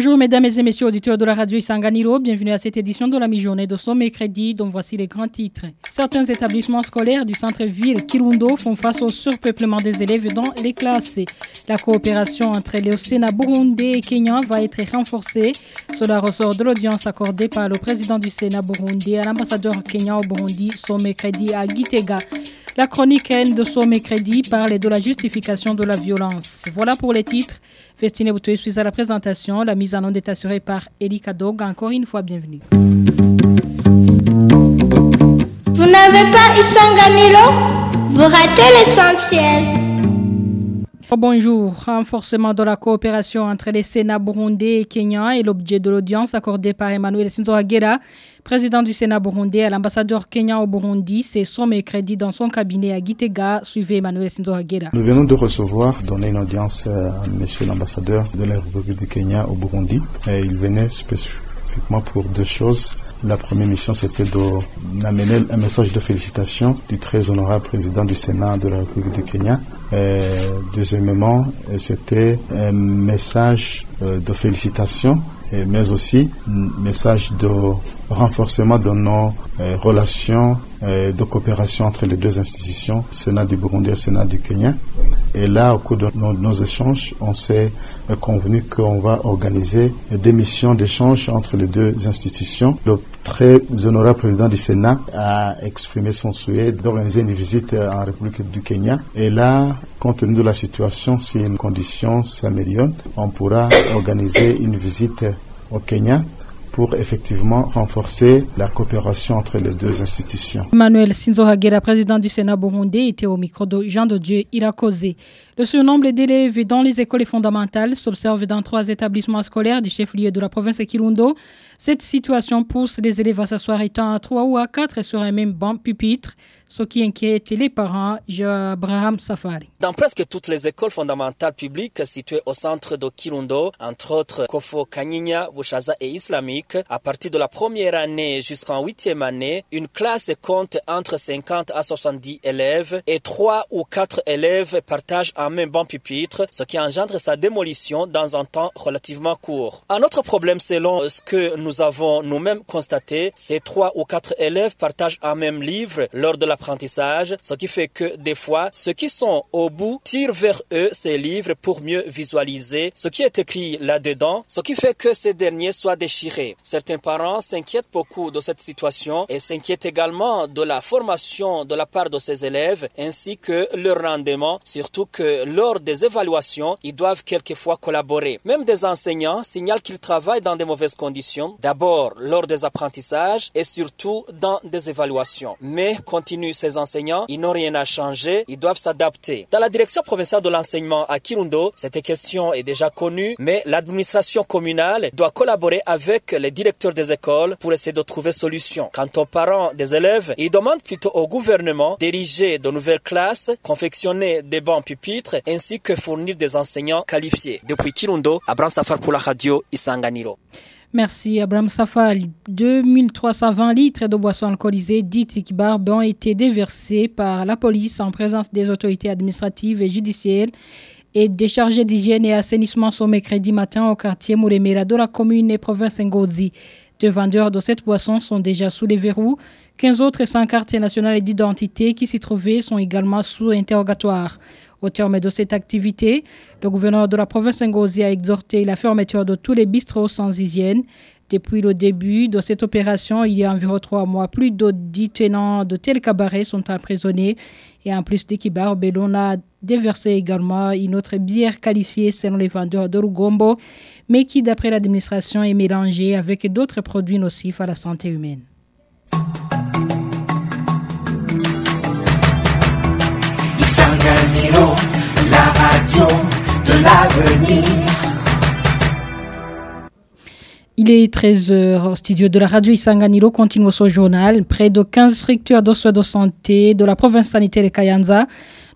Bonjour mesdames et messieurs auditeurs de la radio Isanganiro, bienvenue à cette édition de la mi-journée de ce mercredi dont voici les grands titres. Certains établissements scolaires du centre-ville Kirundo font face au surpeuplement des élèves dans les classes. La coopération entre les Sénat burundais et kenyan va être renforcée. Cela ressort de l'audience accordée par le président du Sénat burundais à l'ambassadeur kenyan au Burundi ce mercredi à Gitega. La chronique N de ce mercredi parle de la justification de la violence. Voilà pour les titres. Festine Boutoy suis à la présentation. La mise en onde est assurée par Elika Dog. Encore une fois, bienvenue. Vous n'avez pas Isanganilo Vous ratez l'essentiel. Bonjour. Renforcement de la coopération entre les Sénats burundais et kenyans est l'objet de l'audience accordée par Emmanuel Sinzo Aguera, président du Sénat burundais à l'ambassadeur kenyan au Burundi. C'est son mercredi dans son cabinet à Gitega. Suivez Emmanuel Sinzo Aguera. Nous venons de recevoir, donner une audience à monsieur l'ambassadeur de la République du Kenya au Burundi. Il venait spécifiquement pour deux choses. La première mission, c'était d'amener un message de félicitations du très honorable président du Sénat de la République du Kenya. Deuxièmement, c'était un message de félicitations, mais aussi un message de renforcement de nos relations de coopération entre les deux institutions, Sénat du Burundi et Sénat du Kenya. Et là, au cours de nos, échanges, on s'est convenu qu'on va organiser des missions d'échange entre les deux institutions. Le très honorable président du Sénat a exprimé son souhait d'organiser une visite en République du Kenya. Et là, compte tenu de la situation, si une condition s'améliore, on pourra organiser une visite au Kenya pour effectivement renforcer la coopération entre les deux institutions. Emmanuel Sinzo Hagera, président du Sénat burundais, était au micro de Jean de Dieu Irakozé. Le surnombre d'élèves dans les écoles fondamentales s'observe dans trois établissements scolaires du chef-lieu de la province de Kirundo. Cette situation pousse les élèves à s'asseoir étant à trois ou à quatre sur un même banc pupitre, ce qui inquiète les parents. Abraham Safari. Dans presque toutes les écoles fondamentales publiques situées au centre de Kirundo, entre autres Kofo, Kanyinya, Bushaza et Islamique, à partir de la première année jusqu'en huitième année, une classe compte entre 50 à 70 élèves et trois ou quatre élèves partagent un même banc pupitre, ce qui engendre sa démolition dans un temps relativement court. Un autre problème selon ce que nous avons nous-mêmes constaté, c'est trois ou quatre élèves partagent un même livre lors de l'apprentissage, ce qui fait que des fois, ceux qui sont au bout tirent vers eux ces livres pour mieux visualiser ce qui est écrit là-dedans, ce qui fait que ces derniers soient déchirés. Certains parents s'inquiètent beaucoup de cette situation et s'inquiètent également de la formation de la part de ces élèves ainsi que leur rendement, surtout que lors des évaluations, ils doivent quelquefois collaborer. Même des enseignants signalent qu'ils travaillent dans de mauvaises conditions, d'abord lors des apprentissages et surtout dans des évaluations. Mais continuent ces enseignants, ils n'ont rien à changer, ils doivent s'adapter. Dans la direction provinciale de l'enseignement à Kirundo, cette question est déjà connue, mais l'administration communale doit collaborer avec les directeurs des écoles pour essayer de trouver solution. Quant aux parents des élèves, ils demandent plutôt au gouvernement d'ériger de nouvelles classes, confectionner des bancs ainsi que fournir des enseignants qualifiés. Depuis Kirundo, Abraham Safar pour la radio Isanganiro. Merci Abraham Safar. 2320 litres de boissons alcoolisées dites Kibarb ont été déversés par la police en présence des autorités administratives et judiciaires et déchargés d'hygiène et assainissement ce mercredi matin au quartier Mouremera de la commune et province Ngozi. Deux vendeurs de cette boisson sont déjà sous les verrous. 15 autres sans carte nationale d'identité qui s'y trouvaient sont également sous interrogatoire. Au terme de cette activité, le gouverneur de la province Ngozi a exhorté la fermeture de tous les bistrots sans hygiène. Depuis le début de cette opération, il y a environ trois mois, plus de dix tenants de tels cabarets sont emprisonnés. Et en plus d'Ekibar, Belon a déversé également une autre bière qualifiée selon les vendeurs de Rugombo, mais qui, d'après l'administration, est mélangée avec d'autres produits nocifs à la santé humaine. Isanganiro, la radio de l'avenir. Il est 13h au studio de la radio Isanganiro, continue ce journal. Près de 15 structures de soins de santé de la province sanitaire de Kayanza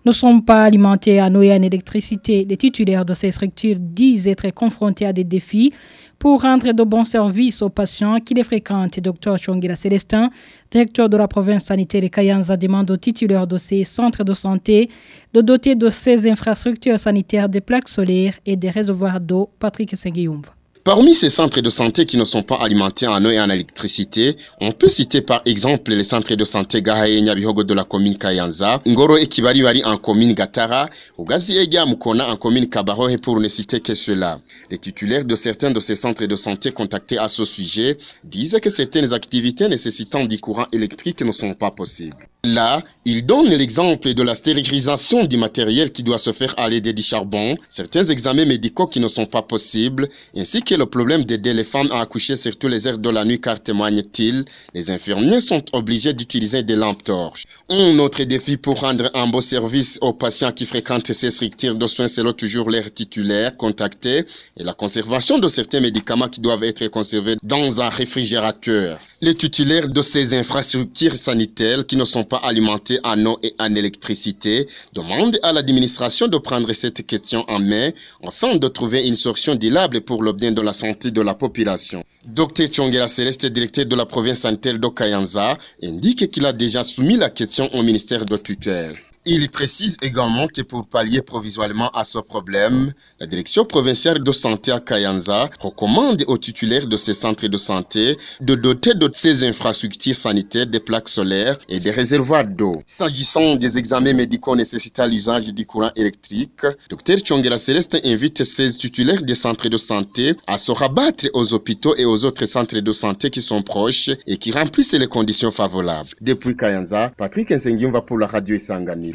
ne sont pas alimentés en eau en électricité. Les titulaires de ces structures disent être confrontés à des défis pour rendre de bons services aux patients qui les fréquentent. Dr Chongila Célestin, directeur de la province sanitaire de Kayanza, demande aux titulaires de ces centres de santé de doter de ces infrastructures sanitaires des plaques solaires et des réservoirs d'eau. Patrick Senguiumva. Parmi ces centres de santé qui ne sont pas alimentés en eau et en électricité, on peut citer par exemple les centres de santé Gahaye Nyabihogo de la commune Kayanza, Ngoro et Kibariwari en commune Gatara, Ugazi et Mukona en commune Kabarohe pour ne citer que cela. Les titulaires de certains de ces centres de santé contactés à ce sujet disent que certaines activités nécessitant du courant électrique ne sont pas possibles. Là, ils donnent l'exemple de la stérilisation du matériel qui doit se faire à l'aide du charbon, certains examens médicaux qui ne sont pas possibles, ainsi que le problème d'aider les femmes à accoucher sur tous les heures de la nuit car témoigne-t-il, les infirmiers sont obligés d'utiliser des lampes torches. Un autre défi pour rendre un beau service aux patients qui fréquentent ces structures de soins selon toujours l'air titulaire contacté et la conservation de certains médicaments qui doivent être conservés dans un réfrigérateur. Les titulaires de ces infrastructures sanitaires qui ne sont pas alimentés en eau et en électricité demandent à l'administration de prendre cette question en main afin de trouver une solution durable pour le bien de la santé de la population. Dr Chongera Céleste, directeur de la province sanitaire d'Okayanza, indique qu'il a déjà soumis la question au ministère de tutelle. Il précise également que pour pallier provisoirement à ce problème, la direction provinciale de santé à Kayanza recommande aux titulaires de ces centres de santé de doter de ces infrastructures sanitaires des plaques solaires et des réservoirs d'eau. S'agissant des examens médicaux nécessitant l'usage du courant électrique, Dr Chongela Céleste invite ces titulaires des centres de santé à se rabattre aux hôpitaux et aux autres centres de santé qui sont proches et qui remplissent les conditions favorables. Depuis Kayanza, Patrick va pour la radio Isangani.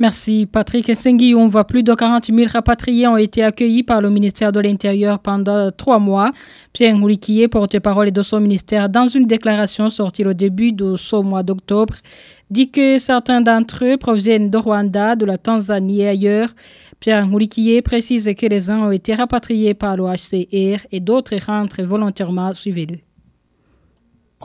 Merci Patrick Sengi. On voit plus de 40 000 rapatriés ont été accueillis par le ministère de l'Intérieur pendant trois mois. Pierre Mouliquier, porte-parole de son ministère, dans une déclaration sortie au début de ce mois d'octobre, dit que certains d'entre eux proviennent de Rwanda, de la Tanzanie et ailleurs. Pierre Mouliquier précise que les uns ont été rapatriés par l'OHCR et d'autres rentrent volontairement. Suivez-le.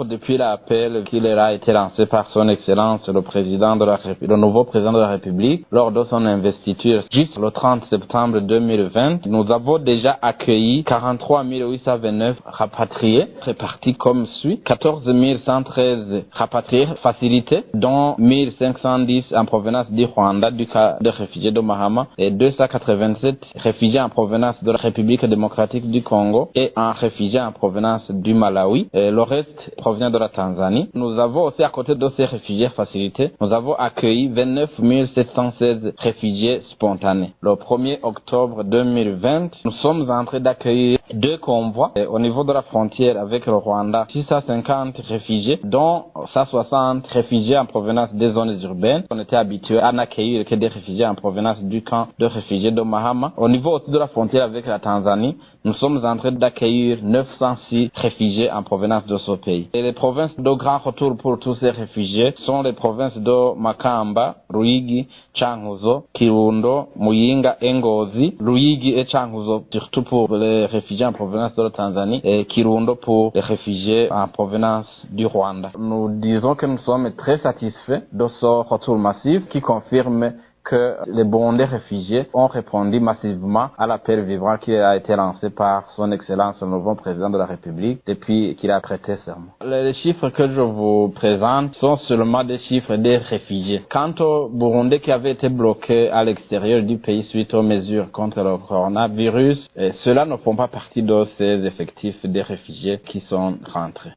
Depuis l'appel qui leur a été lancé par son Excellence le président de la le nouveau président de la République lors de son investiture juste le 30 septembre 2020, nous avons déjà accueilli 43 829 rapatriés répartis comme suit. 14 113 rapatriés facilités dont 1510 en provenance du Rwanda du cas de réfugiés de Mahama et 287 réfugiés en provenance de la République démocratique du Congo et un réfugié en provenance du Malawi. Et le reste provient de la Tanzanie. Nous avons aussi à côté de ces réfugiés facilités, nous avons accueilli 29 716 réfugiés spontanés. Le 1er octobre 2020, nous sommes en train d'accueillir deux convois au niveau de la frontière avec le Rwanda, 650 réfugiés, dont 160 réfugiés en provenance des zones urbaines. On était habitué à n'accueillir que des réfugiés en provenance du camp de réfugiés de Mahama. Au niveau aussi de la frontière avec la Tanzanie, nous sommes en train d'accueillir 906 réfugiés en provenance de ce pays. Et les provinces de grand retour pour tous ces réfugiés sont les provinces de Makamba, Ruigi, Changuzo, Kirundo, Muyinga, Ngozi, Ruigi et Changuzo, surtout pour les réfugiés en provenance de la Tanzanie, et Kirundo pour les réfugiés en provenance du Rwanda. Nous disons que nous sommes très satisfaits de ce retour massif qui confirme que les Burundais réfugiés ont répondu massivement à l'appel vivant qui a été lancé par son Excellence le nouveau président de la République depuis qu'il a prêté serment. Les chiffres que je vous présente sont seulement des chiffres des réfugiés. Quant aux Burundais qui avaient été bloqués à l'extérieur du pays suite aux mesures contre le coronavirus, ceux-là ne font pas partie de ces effectifs des réfugiés qui sont rentrés.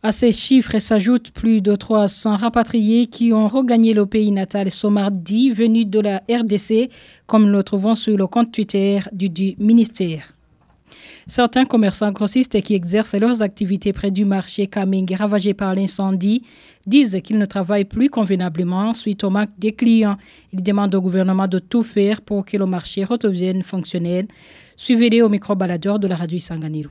À ces chiffres s'ajoutent plus de 300 rapatriés qui ont regagné le pays natal ce mardi, venus de la RDC, comme nous le trouvons sur le compte Twitter du, ministère. Certains commerçants grossistes qui exercent leurs activités près du marché Kaming ravagé par l'incendie disent qu'ils ne travaillent plus convenablement suite au manque des clients. Ils demandent au gouvernement de tout faire pour que le marché redevienne fonctionnel. Suivez-les au micro-baladeur de la radio Isanganiro.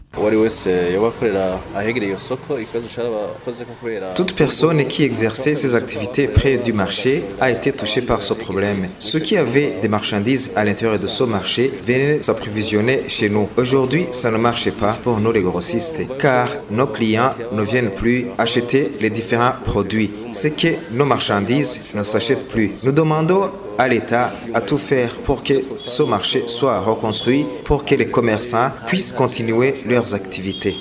Toute personne qui exerçait ses activités près du marché a été touchée par ce problème. Ceux qui avaient des marchandises à l'intérieur de ce marché venaient s'approvisionner chez nous. Aujourd'hui, ça ne marchait pas pour nous les grossistes, car nos clients ne viennent plus acheter les différents produits. C'est que nos marchandises ne s'achètent plus. Nous demandons à l'État à tout faire pour que ce marché soit reconstruit, pour que les commerçants puissent continuer leurs activités.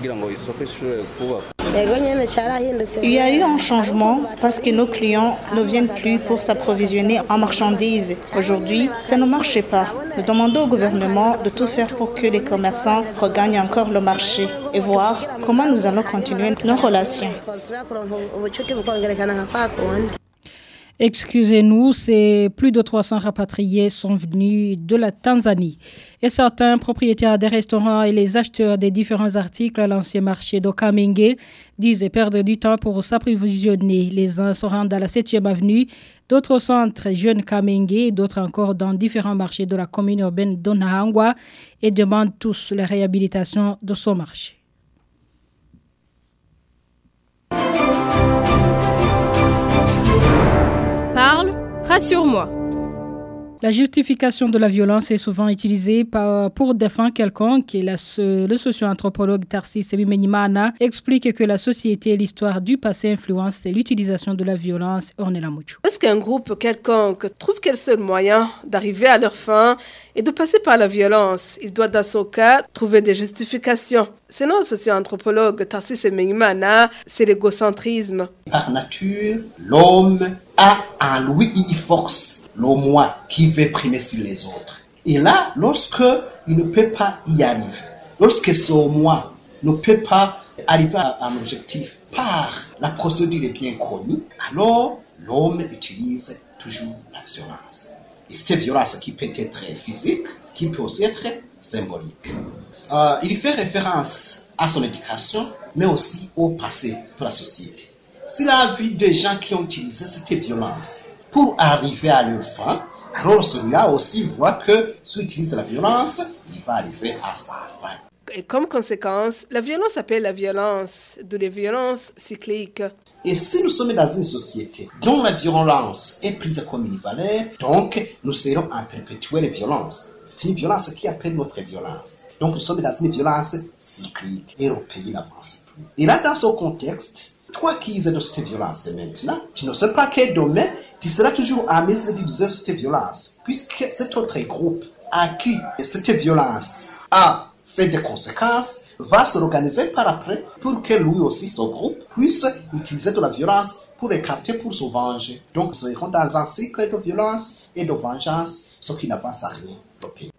Il y a eu un changement parce que nos clients ne viennent plus pour s'approvisionner en marchandises. Aujourd'hui, ça ne marchait pas. Nous demandons au gouvernement de tout faire pour que les commerçants regagnent encore le marché et voir comment nous allons continuer nos relations. Excusez-nous, c'est plus de 300 rapatriés sont venus de la Tanzanie. Et certains propriétaires des restaurants et les acheteurs des différents articles à l'ancien marché de Kamenge disent perdre du temps pour s'approvisionner. Les uns se rendent à la 7e avenue, d'autres centres jeunes Kamenge, d'autres encore dans différents marchés de la commune urbaine d'Onahangwa et demandent tous la réhabilitation de ce marché. Rassure-moi. La justification de la violence est souvent utilisée par, pour défendre quelconque et la, le socio-anthropologue Tarsis Ebimenimana explique que la société et l'histoire du passé influencent l'utilisation de la violence. Ornella Mucho. Est-ce qu'un groupe quelconque trouve quel seul moyen d'arriver à leur fin et de passer par la violence? Il doit dans son cas trouver des justifications. Selon le socio-anthropologue Tarsis Ebimenimana, c'est l'égocentrisme. Par nature, l'homme a en lui une force le moi qui veut primer sur les autres. Et là, lorsque il ne peut pas y arriver, lorsque ce moi ne peut pas arriver à un objectif par la procédure bien connue, alors l'homme utilise toujours la violence. Et cette violence qui peut être physique, qui peut aussi être symbolique. Euh, il fait référence à son éducation, mais aussi au passé de la société. C'est la vie des gens qui ont utilisé cette violence pour arriver à leur fin, alors celui-là aussi voit que s'il utilise la violence, il va arriver à sa fin. Et comme conséquence, la violence appelle la violence, de les violences cycliques. Et si nous sommes dans une société dont la violence est prise comme une valeur, donc nous serons à perpétuer les violences. C'est une violence qui appelle notre violence. Donc nous sommes dans une violence cyclique et le pays n'avance plus. Et là, dans ce contexte, toi qui es de cette violence maintenant, tu ne sais pas que demain, tu seras toujours à mesure d'utiliser cette violence, puisque cet autre groupe à qui cette violence a fait des conséquences va s'organiser par après pour que lui aussi, son groupe, puisse utiliser de la violence pour écarter, pour se venger. Donc, nous serons dans un cycle de violence et de vengeance, ce qui n'avance à rien.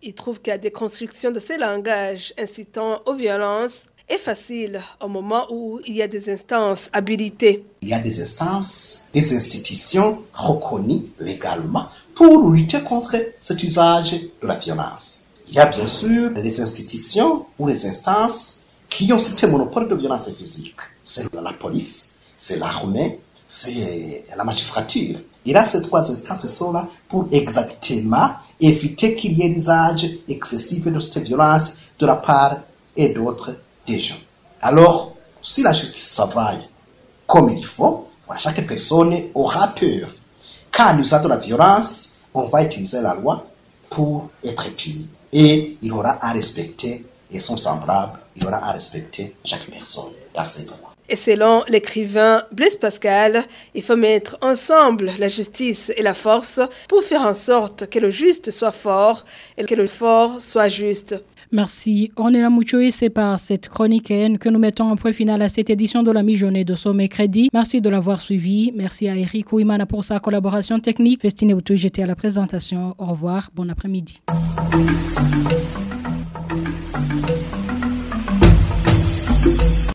Il trouve qu'il y a des constructions de ces langages incitant aux violences est facile au moment où il y a des instances habilitées. Il y a des instances, des institutions reconnues légalement pour lutter contre cet usage de la violence. Il y a bien sûr des institutions ou des instances qui ont ce monopole de violence physique. C'est la police, c'est l'armée, c'est la magistrature. Et là, ces trois instances sont là pour exactement éviter qu'il y ait usage excessif de cette violence de la part et d'autres gens. Alors, si la justice travaille comme il faut, chaque personne aura peur. Quand nous avons la violence, on va utiliser la loi pour être puni. Et il aura à respecter, et son semblable, il aura à respecter chaque personne dans ses droits. Et selon l'écrivain Blaise Pascal, il faut mettre ensemble la justice et la force pour faire en sorte que le juste soit fort et que le fort soit juste. Merci. On est c'est par cette chronique que nous mettons un point final à cette édition de la mi-journée de Sommet Crédit. Merci de l'avoir suivi. Merci à Eric Ouimana pour sa collaboration technique. Festine Outou, j'étais à la présentation. Au revoir. Bon après-midi.